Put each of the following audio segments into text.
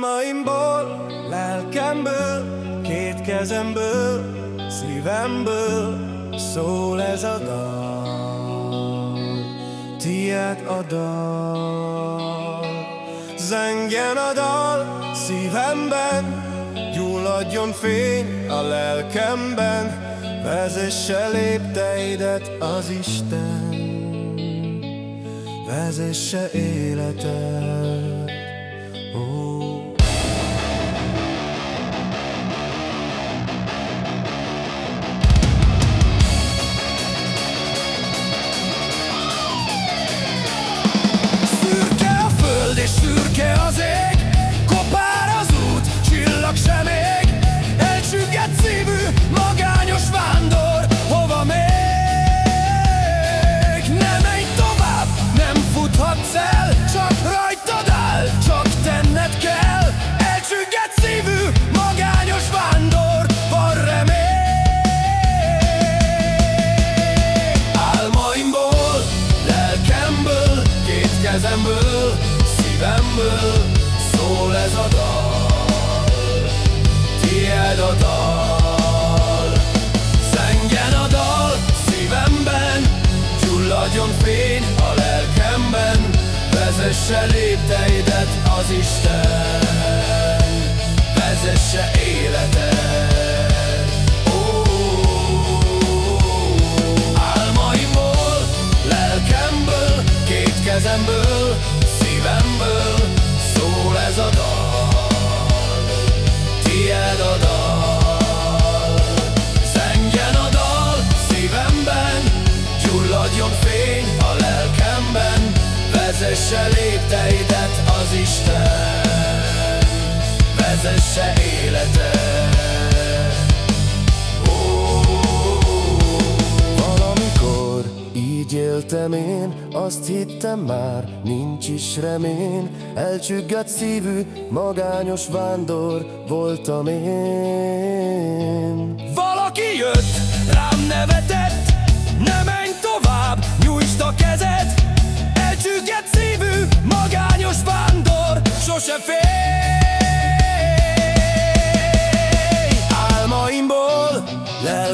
Álmaimból, lelkemből, két kezemből, szívemből szól ez a dal. Tied a dal, zengjen a dal szívemben, gyulladjon fény a lelkemben, vezesse lépteidet az Isten, vezesse életed. kezemből, Gyulladjon fény a lelkemben Vezesse lépteidet az Isten. Vezesse életed Álmaimból, lelkemből, két kezemből Vezesse Vezesse életed Valamikor így éltem én Azt hittem már, nincs is remény. Elcsüggett szívű, magányos vándor voltam én. Valaki jött, rám nevetett Ne menj tovább, nyújtsd a szívű, magányos vándor Sose félj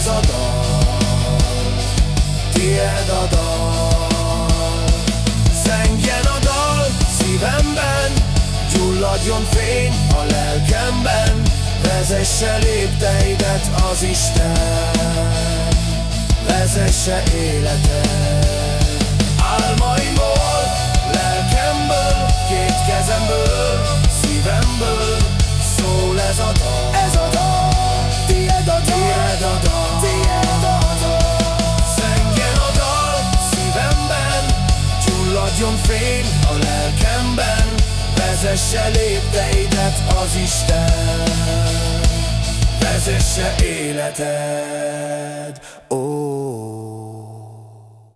ez a dal. Tied a dal. Zengjen a dal szívemben Gyulladjon fény a lelkemben Vezesse lépteidet az Isten. Vezesse életed Álmaimból, lelkemből, két kezemből, Vezesse lépteidet az Isten. Vezesse életed, ó